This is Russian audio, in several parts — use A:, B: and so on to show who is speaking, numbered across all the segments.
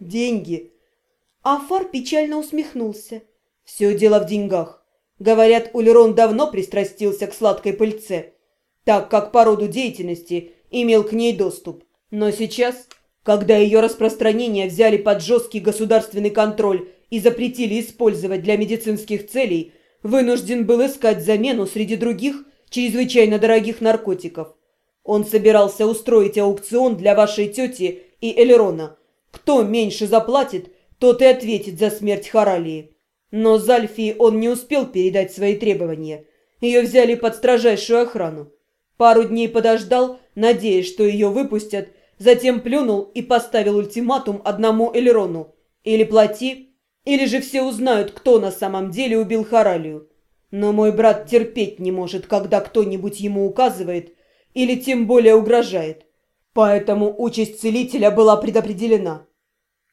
A: Деньги. Афар печально усмехнулся. Все дело в деньгах. Говорят, Улерон давно пристрастился к сладкой пыльце, так как по роду деятельности имел к ней доступ. Но сейчас, когда ее распространение взяли под жесткий государственный контроль и запретили использовать для медицинских целей, вынужден был искать замену среди других чрезвычайно дорогих наркотиков. Он собирался устроить аукцион для вашей тети и Элерона. Кто меньше заплатит, тот и ответит за смерть Харалии. Но Зальфии он не успел передать свои требования. Ее взяли под строжайшую охрану. Пару дней подождал, надеясь, что ее выпустят, затем плюнул и поставил ультиматум одному Элерону. Или плати, или же все узнают, кто на самом деле убил Харалию. Но мой брат терпеть не может, когда кто-нибудь ему указывает или тем более угрожает. Поэтому участь целителя была предопределена.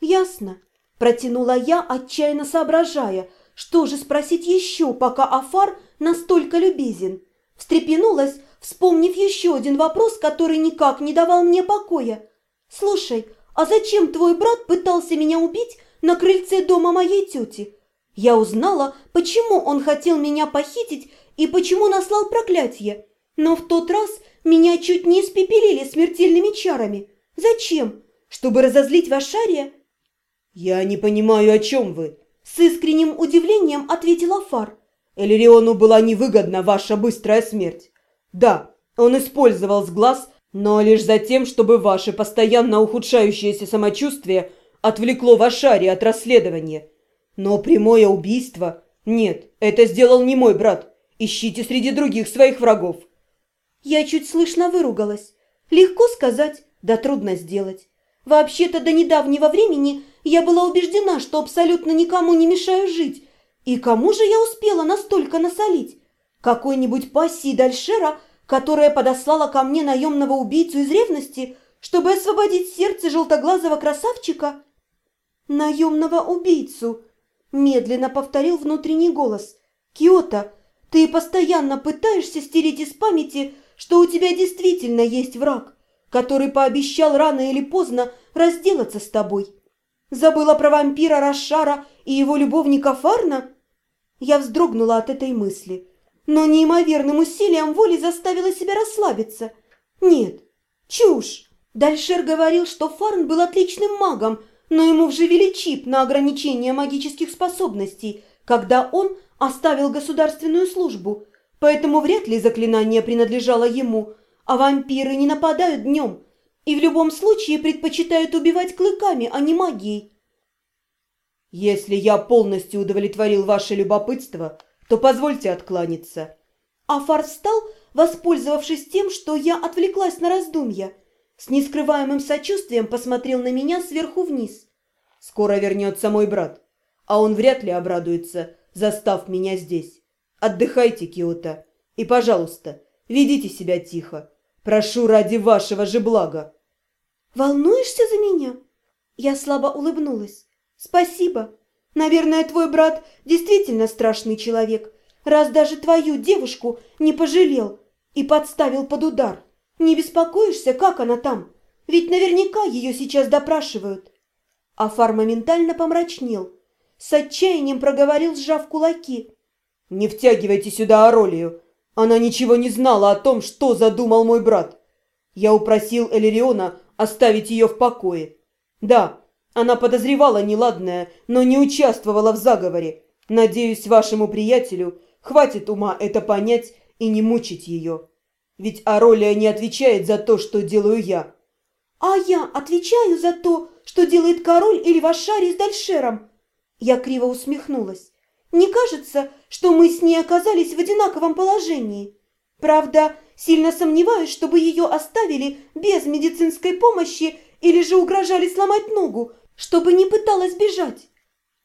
B: «Ясно», – протянула я, отчаянно соображая, что же спросить еще, пока Афар настолько любезен. Встрепенулась, вспомнив еще один вопрос, который никак не давал мне покоя. «Слушай, а зачем твой брат пытался меня убить на крыльце дома моей тети?» Я узнала, почему он хотел меня похитить и почему наслал проклятие. Но в тот раз меня чуть не испепелили смертельными чарами. Зачем? Чтобы разозлить Вашария?
A: «Я не понимаю, о чем вы?»
B: С искренним удивлением ответила Фар.
A: «Элериону была невыгодна ваша быстрая смерть. Да, он использовал сглаз, но лишь за тем, чтобы ваше постоянно ухудшающееся самочувствие отвлекло Вашари от расследования». Но прямое убийство... Нет, это сделал не мой брат. Ищите среди других своих врагов.
B: Я чуть слышно выругалась. Легко сказать, да трудно сделать. Вообще-то до недавнего времени я была убеждена, что абсолютно никому не мешаю жить. И кому же я успела настолько насолить? Какой-нибудь пассии Дальшера, которая подослала ко мне наемного убийцу из ревности, чтобы освободить сердце желтоглазого красавчика? Наемного убийцу, Медленно повторил внутренний голос. «Киота, ты постоянно пытаешься стереть из памяти, что у тебя действительно есть враг, который пообещал рано или поздно разделаться с тобой. Забыла про вампира Рашара и его любовника Фарна?» Я вздрогнула от этой мысли, но неимоверным усилием воли заставила себя расслабиться. «Нет, чушь!» Дальшер говорил, что Фарн был отличным магом, но ему вживили чип на ограничение магических способностей, когда он оставил государственную службу, поэтому вряд ли заклинание принадлежало ему, а вампиры не нападают днем и в любом случае предпочитают убивать клыками, а не магией.
A: «Если я полностью удовлетворил ваше любопытство, то позвольте откланяться».
B: Афар встал, воспользовавшись тем, что я отвлеклась на раздумья – с нескрываемым сочувствием посмотрел на меня сверху вниз.
A: «Скоро вернется мой брат, а он вряд ли обрадуется, застав меня здесь. Отдыхайте, Киота, и, пожалуйста, ведите себя тихо. Прошу ради вашего же блага».
B: «Волнуешься за меня?» Я слабо улыбнулась. «Спасибо. Наверное, твой брат действительно страшный человек, раз даже твою девушку не пожалел и подставил под удар». Не беспокоишься, как она там? Ведь наверняка ее сейчас допрашивают. Афар моментально помрачнел. С отчаянием проговорил, сжав кулаки.
A: «Не втягивайте сюда Аролию. Она ничего не знала о том, что задумал мой брат. Я упросил Элериона оставить ее в покое. Да, она подозревала неладное, но не участвовала в заговоре. Надеюсь, вашему приятелю хватит ума это понять и не мучить ее». Ведь Аролия не отвечает за то, что делаю я.
B: А я отвечаю за то, что делает король или Вашари с Дальшером. Я криво усмехнулась. Не кажется, что мы с ней оказались в одинаковом положении. Правда, сильно сомневаюсь, чтобы ее оставили без медицинской помощи или же угрожали сломать ногу, чтобы не пыталась бежать.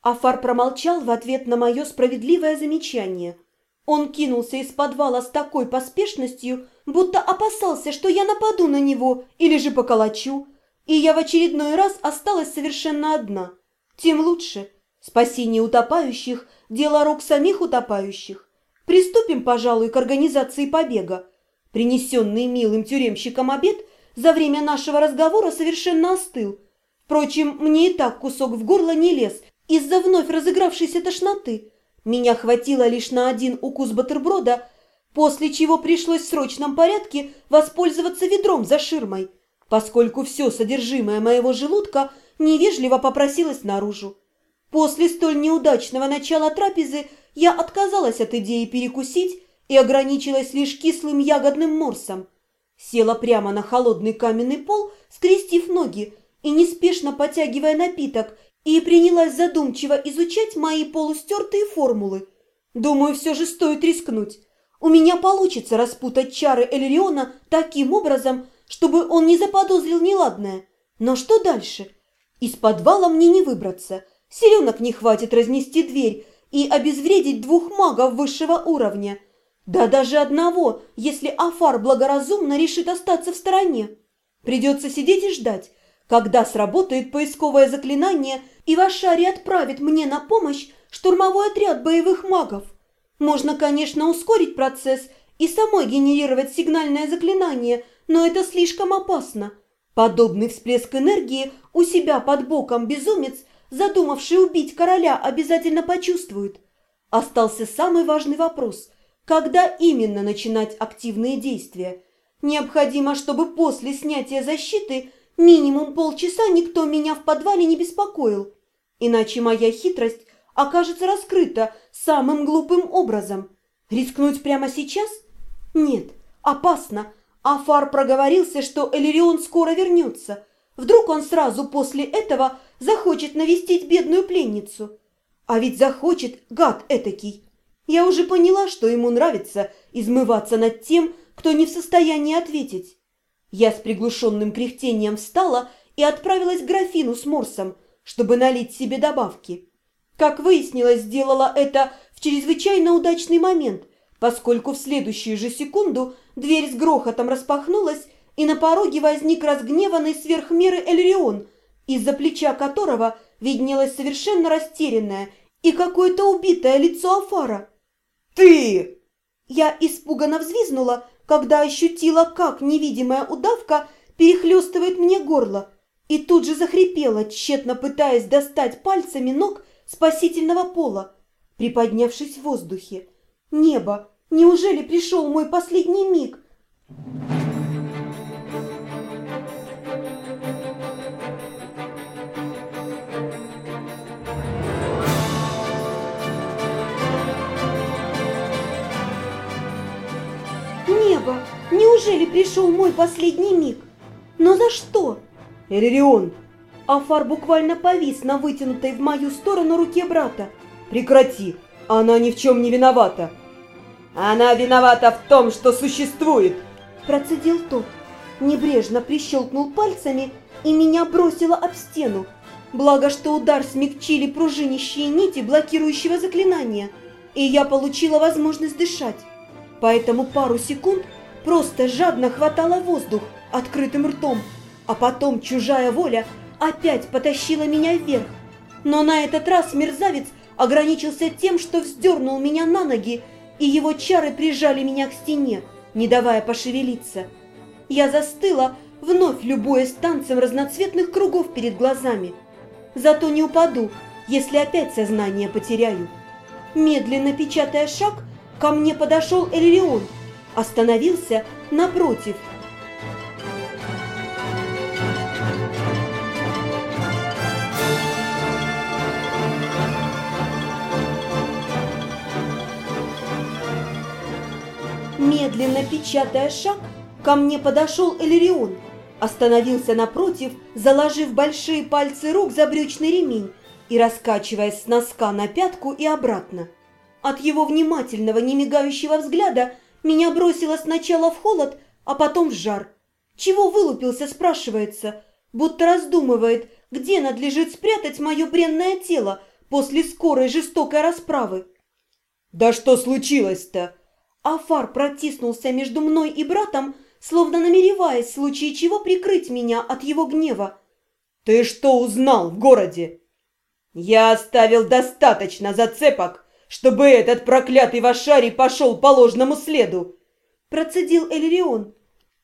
B: Афар промолчал в ответ на мое справедливое замечание. Он кинулся из подвала с такой поспешностью, будто опасался, что я нападу на него или же поколочу, и я в очередной раз осталась совершенно одна. Тем лучше. Спасение утопающих – дело рук самих утопающих. Приступим, пожалуй, к организации побега. Принесенный милым тюремщиком обед за время нашего разговора совершенно остыл. Впрочем, мне и так кусок в горло не лез из-за вновь разыгравшейся тошноты. Меня хватило лишь на один укус бутерброда, после чего пришлось в срочном порядке воспользоваться ведром за ширмой, поскольку все содержимое моего желудка невежливо попросилось наружу. После столь неудачного начала трапезы я отказалась от идеи перекусить и ограничилась лишь кислым ягодным морсом. Села прямо на холодный каменный пол, скрестив ноги и неспешно потягивая напиток, и принялась задумчиво изучать мои полустертые формулы. Думаю, все же стоит рискнуть. У меня получится распутать чары Элериона таким образом, чтобы он не заподозрил неладное. Но что дальше? Из подвала мне не выбраться. Селенок не хватит разнести дверь и обезвредить двух магов высшего уровня. Да даже одного, если Афар благоразумно решит остаться в стороне. Придется сидеть и ждать, когда сработает поисковое заклинание и Вашари отправит мне на помощь штурмовой отряд боевых магов. Можно, конечно, ускорить процесс и самой генерировать сигнальное заклинание, но это слишком опасно. Подобный всплеск энергии у себя под боком безумец, задумавший убить короля, обязательно почувствует. Остался самый важный вопрос – когда именно начинать активные действия? Необходимо, чтобы после снятия защиты минимум полчаса никто меня в подвале не беспокоил. Иначе моя хитрость окажется раскрыта самым глупым образом. Рискнуть прямо сейчас? Нет, опасно. Афар проговорился, что Элерион скоро вернется. Вдруг он сразу после этого захочет навестить бедную пленницу. А ведь захочет, гад этакий. Я уже поняла, что ему нравится измываться над тем, кто не в состоянии ответить. Я с приглушенным кряхтением встала и отправилась к графину с морсом, чтобы налить себе добавки. Как выяснилось, сделала это в чрезвычайно удачный момент, поскольку в следующую же секунду дверь с грохотом распахнулась, и на пороге возник разгневанный сверх меры Эльрион, из-за плеча которого виднелось совершенно растерянное и какое-то убитое лицо Афара.
A: «Ты!»
B: Я испуганно взвизнула, когда ощутила, как невидимая удавка перехлестывает мне горло, и тут же захрипела, тщетно пытаясь достать пальцами ног спасительного пола, приподнявшись в воздухе. Небо! Неужели пришел мой последний миг? Неужели пришел мой последний миг? Но за что?
A: Элерион,
B: Афар буквально повис на вытянутой в мою сторону руке брата.
A: прекрати, она ни в чем не виновата. Она виновата в том, что существует.
B: Процедил тот, небрежно прищелкнул пальцами и меня бросило об стену. Благо, что удар смягчили пружинищие нити блокирующего заклинания, и я получила возможность дышать. Поэтому пару секунд просто жадно хватала воздух открытым ртом, а потом чужая воля опять потащила меня вверх. Но на этот раз мерзавец ограничился тем, что вздернул меня на ноги, и его чары прижали меня к стене, не давая пошевелиться. Я застыла, вновь любуясь танцем разноцветных кругов перед глазами. Зато не упаду, если опять сознание потеряю. Медленно печатая шаг, ко мне подошел Элерион, остановился напротив – Медленно печатая шаг, ко мне подошел Элерион, остановился напротив, заложив большие пальцы рук за брючный ремень и раскачиваясь с носка на пятку и обратно. От его внимательного, немигающего взгляда меня бросило сначала в холод, а потом в жар. Чего вылупился, спрашивается, будто раздумывает, где надлежит спрятать мое бренное тело после скорой жестокой расправы.
A: «Да что случилось-то?»
B: Афар протиснулся между мной и братом, словно намереваясь в случае чего прикрыть меня от его гнева.
A: «Ты что узнал в городе?» «Я оставил достаточно зацепок, чтобы этот проклятый Вашарий пошел по ложному следу», – процедил Элерион.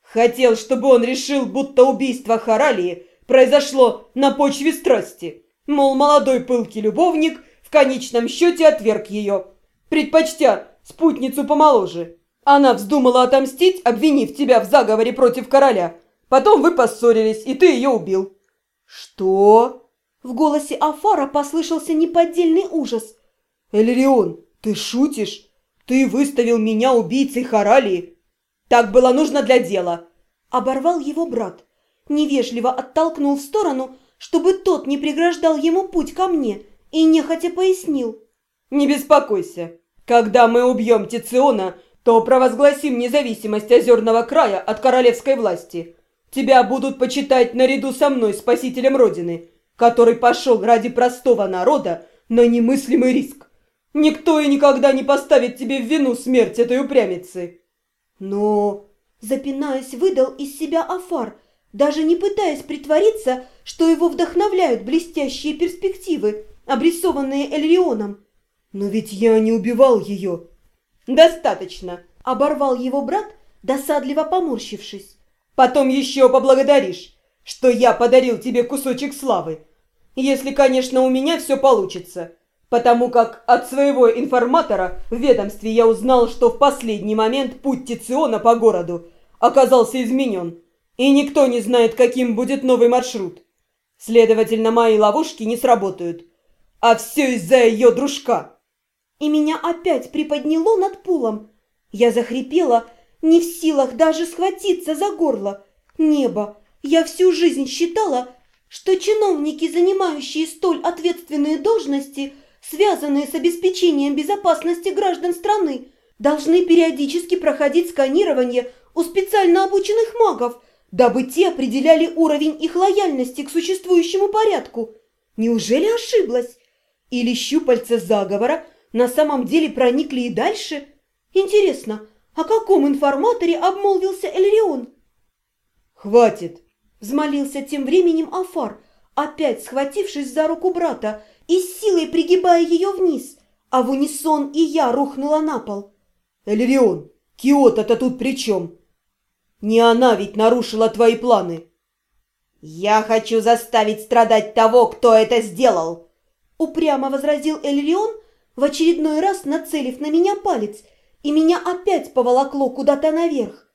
A: «Хотел, чтобы он решил, будто убийство Харалии произошло на почве страсти. Мол, молодой пылкий любовник в конечном счете отверг ее, предпочтя спутницу помоложе. Она вздумала отомстить, обвинив тебя в заговоре против короля. Потом вы поссорились, и ты ее убил».
B: «Что?» В голосе Афара послышался неподдельный ужас.
A: «Элерион, ты шутишь? Ты выставил меня убийцей Харалии? Так было нужно для дела!»
B: Оборвал его брат. Невежливо оттолкнул в сторону, чтобы тот не преграждал ему путь ко мне, и нехотя пояснил.
A: «Не беспокойся. Когда мы убьем Тициона, то провозгласим независимость озерного края от королевской власти. Тебя будут почитать наряду со мной спасителем Родины, который пошел ради простого народа на немыслимый риск. Никто и никогда не поставит тебе в вину смерть этой упрямицы.
B: Но, запинаясь, выдал из себя Афар, даже не пытаясь притвориться, что его вдохновляют блестящие перспективы, обрисованные Эльрионом.
A: Но ведь я не убивал ее. «Достаточно!»
B: – оборвал его брат, досадливо поморщившись.
A: «Потом еще поблагодаришь, что я подарил тебе кусочек славы. Если, конечно, у меня все получится. Потому как от своего информатора в ведомстве я узнал, что в последний момент путь Тициона по городу оказался изменен, и никто не знает, каким будет новый маршрут. Следовательно, мои ловушки не сработают. А все из-за ее дружка»
B: и меня опять приподняло над пулом. Я захрипела, не в силах даже схватиться за горло. Небо! Я всю жизнь считала, что чиновники, занимающие столь ответственные должности, связанные с обеспечением безопасности граждан страны, должны периодически проходить сканирование у специально обученных магов, дабы те определяли уровень их лояльности к существующему порядку. Неужели ошиблась? Или щупальца заговора на самом деле проникли и дальше? Интересно, о каком информаторе обмолвился Эльрион?
A: «Хватит!»
B: – взмолился тем временем Афар, опять схватившись за руку брата и силой пригибая ее вниз, а в унисон и я рухнула на пол.
A: «Эльрион, Киото-то тут при чем? Не она ведь нарушила твои планы!»
B: «Я хочу заставить страдать того, кто это сделал!» Упрямо возразил Эльрион, в очередной раз нацелив на меня палец, и меня опять поволокло куда-то наверх.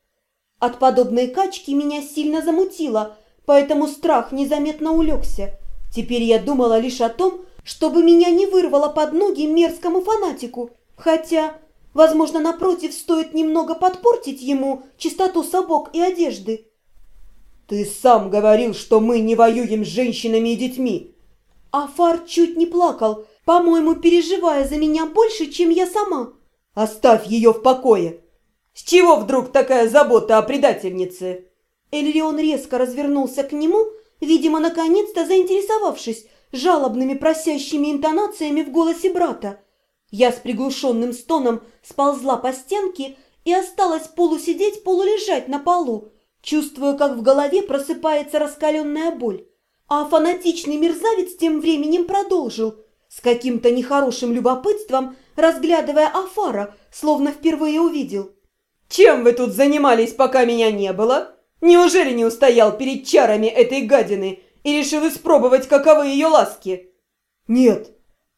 B: От подобной качки меня сильно замутило, поэтому страх незаметно улегся. Теперь я думала лишь о том, чтобы меня не вырвало под ноги мерзкому фанатику, хотя, возможно, напротив, стоит немного подпортить ему чистоту сапог и одежды.
A: «Ты сам говорил, что мы не воюем с женщинами и детьми!»
B: Афар чуть не плакал, по-моему, переживая за меня больше, чем я сама.
A: Оставь ее в покое. С чего вдруг такая забота о предательнице?
B: Эльрион резко развернулся к нему, видимо, наконец-то заинтересовавшись жалобными просящими интонациями в голосе брата. Я с приглушенным стоном сползла по стенке и осталась полусидеть, полулежать на полу, чувствуя, как в голове просыпается раскаленная боль. А фанатичный мерзавец тем временем продолжил – с каким-то нехорошим любопытством, разглядывая Афара, словно впервые увидел.
A: «Чем вы тут занимались, пока меня не было? Неужели не устоял перед чарами этой гадины и решил испробовать, каковы ее ласки?»
B: «Нет».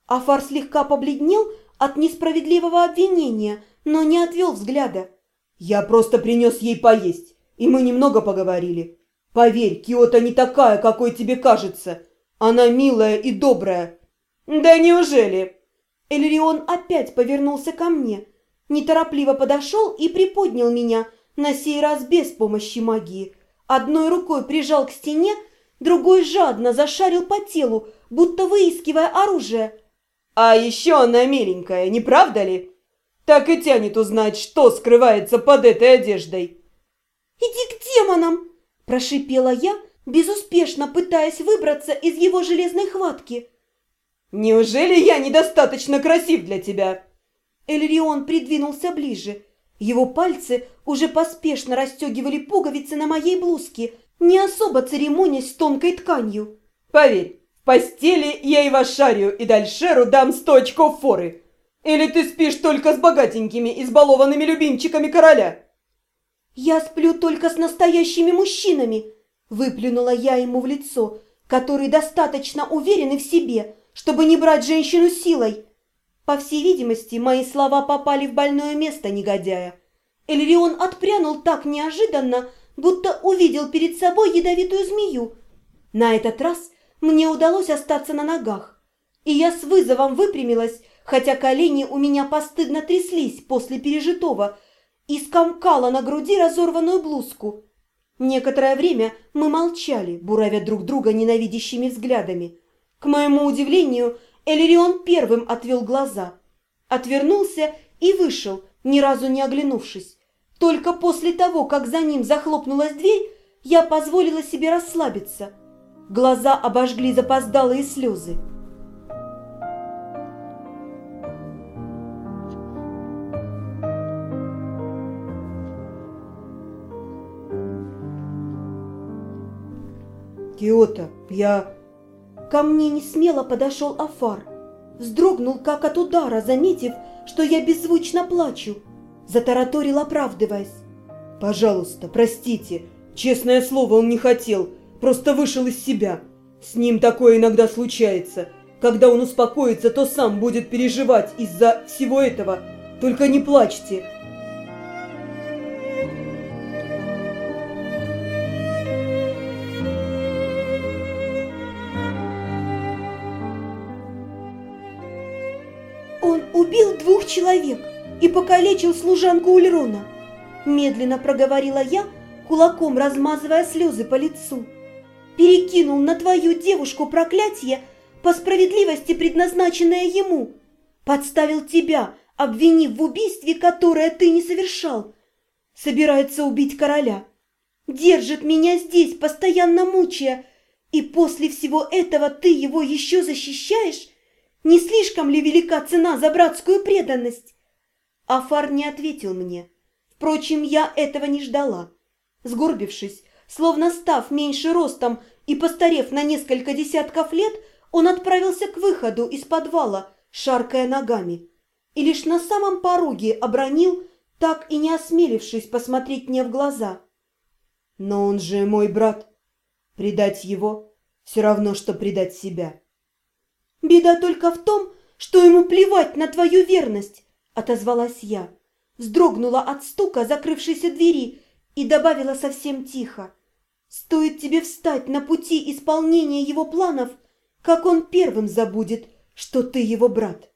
B: Афар слегка побледнел от несправедливого обвинения, но не отвел взгляда.
A: «Я просто принес ей поесть, и мы немного поговорили. Поверь, Киота не такая, какой тебе кажется. Она милая и добрая, «Да неужели?»
B: Эльрион опять повернулся ко мне, неторопливо подошел и приподнял меня, на сей раз без помощи магии. Одной рукой прижал к стене, другой жадно зашарил по телу, будто выискивая оружие.
A: «А еще она миленькая, не правда ли? Так и тянет узнать, что скрывается под этой одеждой».
B: «Иди к демонам!» – прошипела я, безуспешно пытаясь выбраться из его железной хватки.
A: «Неужели я недостаточно красив для тебя?»
B: Эльрион придвинулся ближе. Его пальцы уже поспешно расстегивали пуговицы на моей блузке, не особо церемонясь с тонкой тканью.
A: «Поверь, в постели я и Вашарию, и Дальшеру дам сто очков форы. Или ты спишь только с богатенькими, избалованными любимчиками короля?»
B: «Я сплю только с настоящими мужчинами», Выплюнула я ему в лицо, который достаточно уверен в себе, чтобы не брать женщину силой. По всей видимости, мои слова попали в больное место негодяя. Эльрион отпрянул так неожиданно, будто увидел перед собой ядовитую змею. На этот раз мне удалось остаться на ногах, и я с вызовом выпрямилась, хотя колени у меня постыдно тряслись после пережитого, и скомкала на груди разорванную блузку. Некоторое время мы молчали, буравя друг друга ненавидящими взглядами. К моему удивлению, Элерион первым отвел глаза, отвернулся и вышел, ни разу не оглянувшись. Только после того, как за ним захлопнулась дверь, я позволила себе расслабиться. Глаза обожгли запоздалые слезы.
A: Киота, я...
B: Ко мне не смело подошел Афар. Вздрогнул, как от удара, заметив, что я беззвучно плачу. Затараторил, оправдываясь.
A: Пожалуйста, простите. Честное слово, он не хотел. Просто вышел из себя. С ним такое иногда случается. Когда он успокоится, то сам будет переживать из-за всего этого. Только не плачьте.
B: Человек и покалечил служанку Ульрона. Медленно проговорила я, кулаком размазывая слезы по лицу. Перекинул на твою девушку проклятие, по справедливости предназначенное ему. Подставил тебя, обвинив в убийстве, которое ты не совершал. Собирается убить короля. Держит меня здесь, постоянно мучая. И после всего этого ты его еще защищаешь? Не слишком ли велика цена за братскую преданность? Афар не ответил мне. Впрочем, я этого не ждала. Сгорбившись, словно став меньше ростом и постарев на несколько десятков лет, он отправился к выходу из подвала, шаркая ногами. И лишь на самом пороге обронил, так и не осмелившись посмотреть мне в глаза.
A: «Но он же мой брат. Предать его все равно, что предать себя».
B: «Беда только в том, что ему плевать на твою верность», — отозвалась я. Вздрогнула от стука закрывшейся двери и добавила совсем тихо. «Стоит тебе встать на пути исполнения его планов, как он первым забудет, что ты его брат».